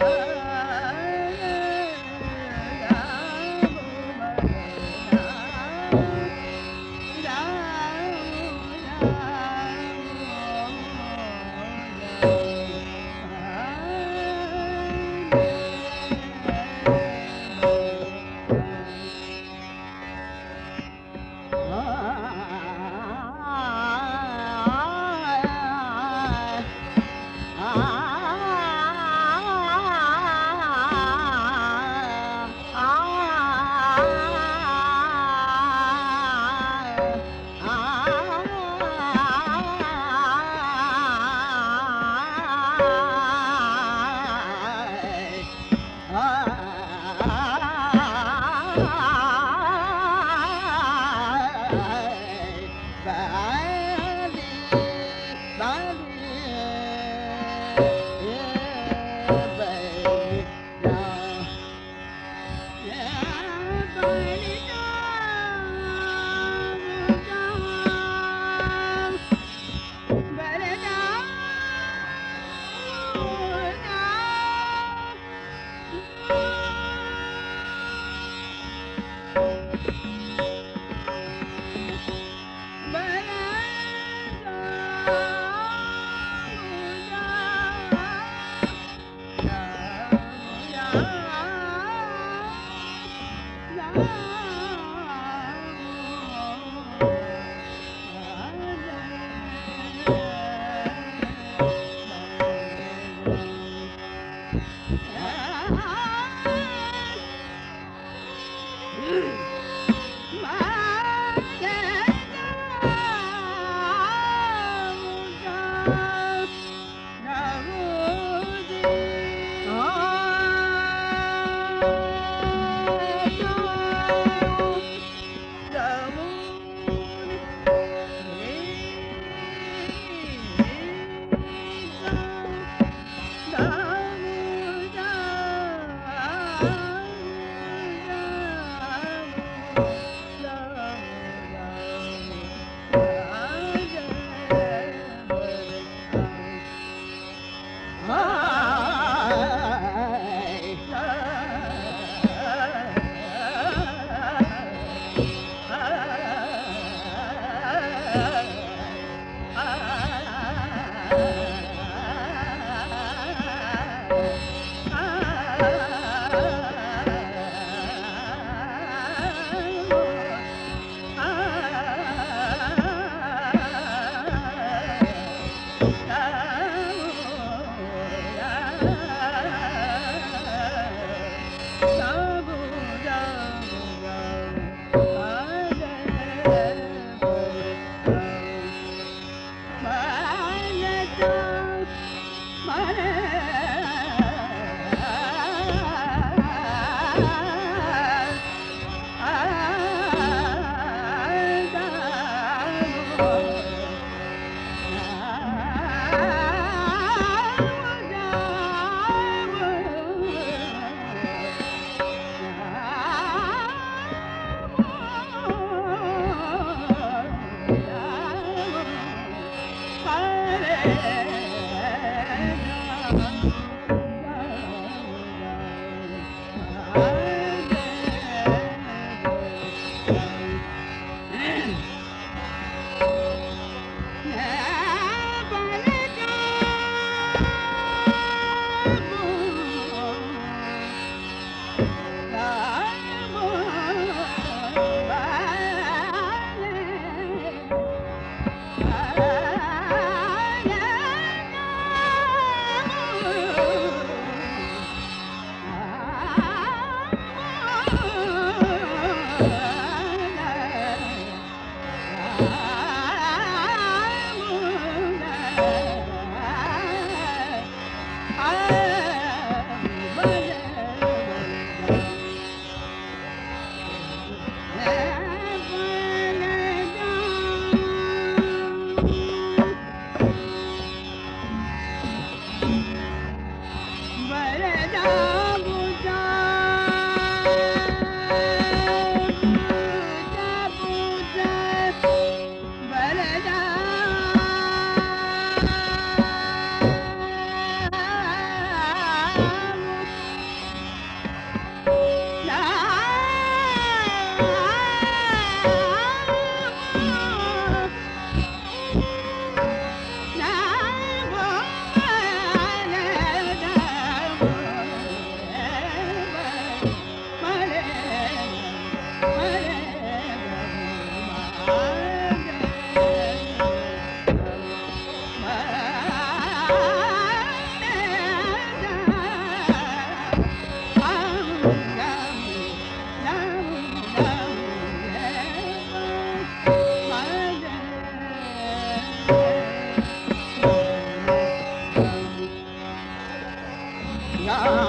Bye.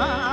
ah.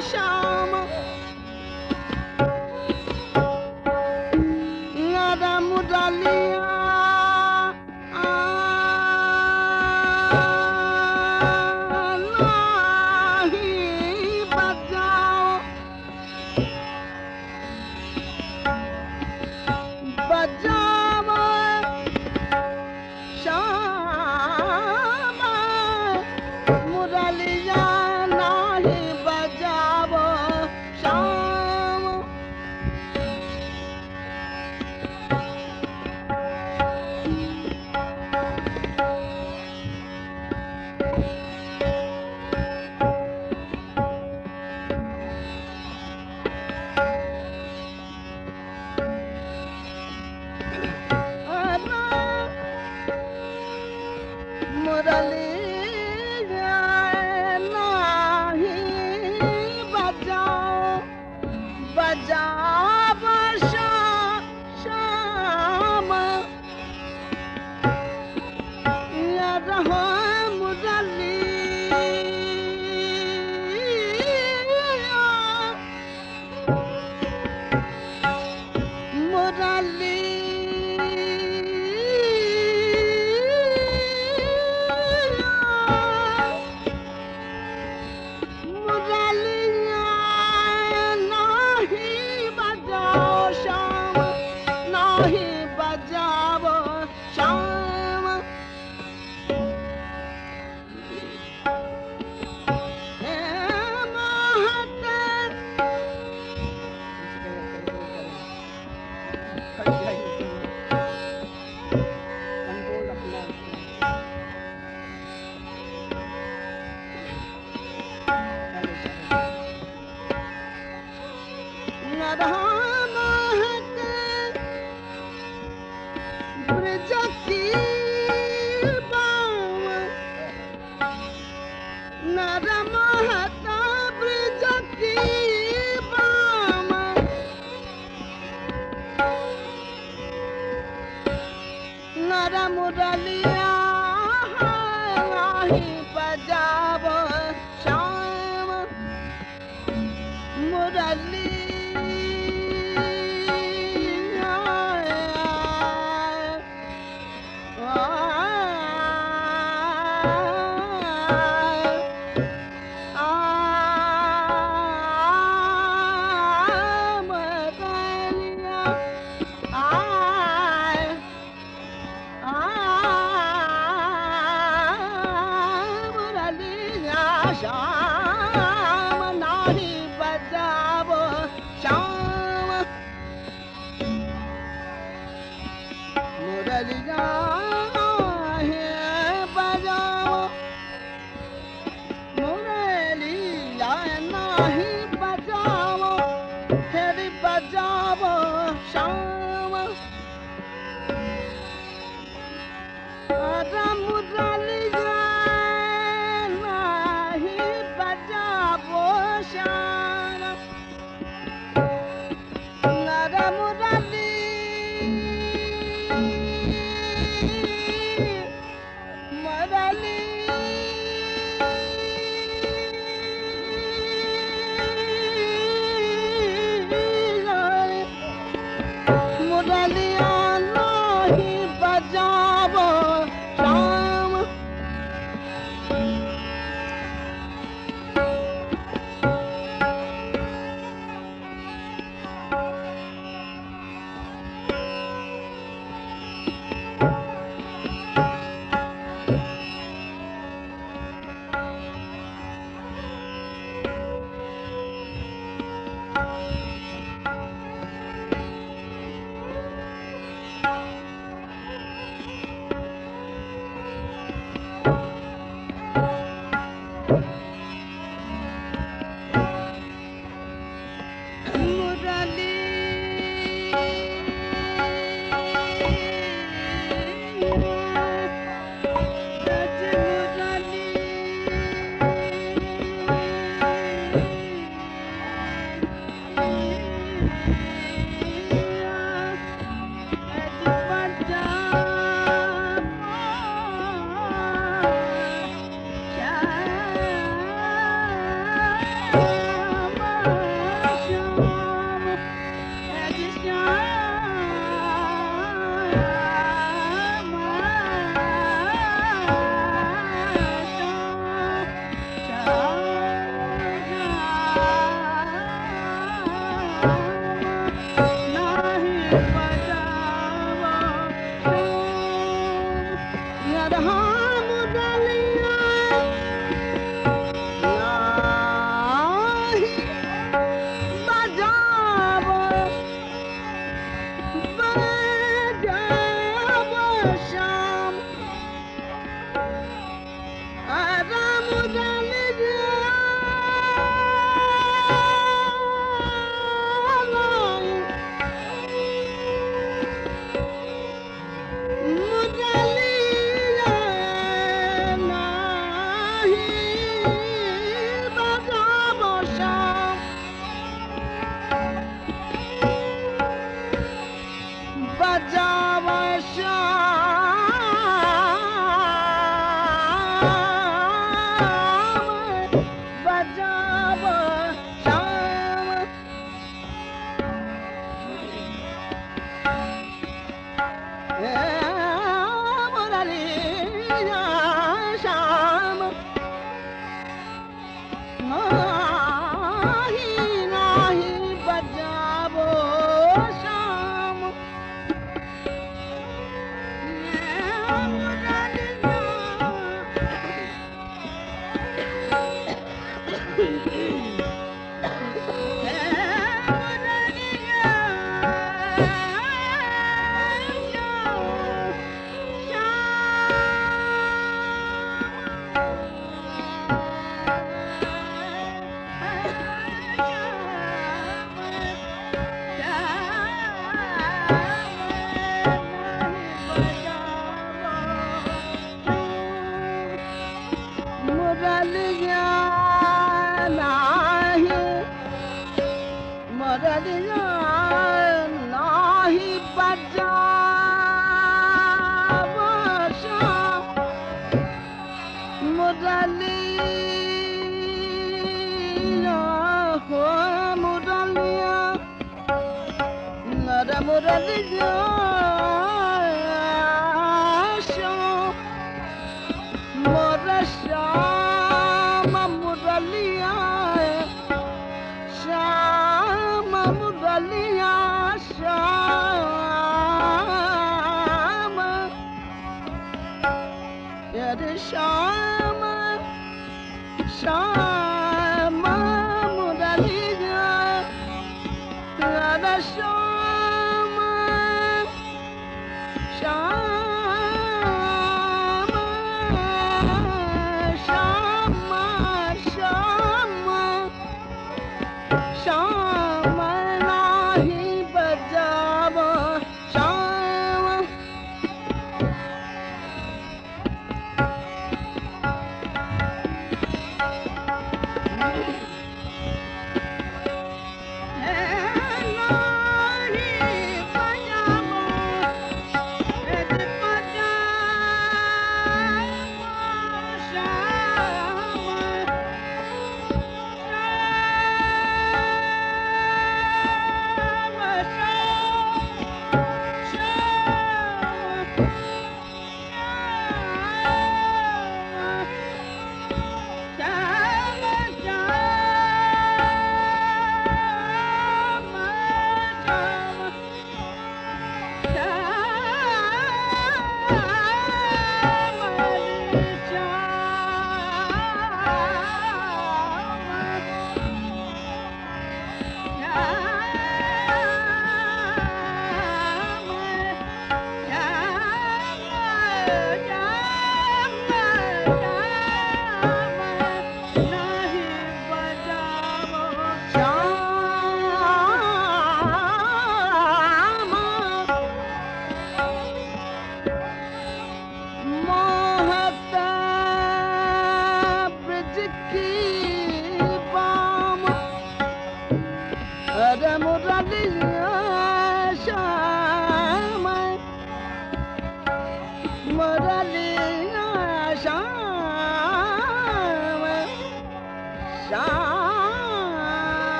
show.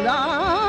Rama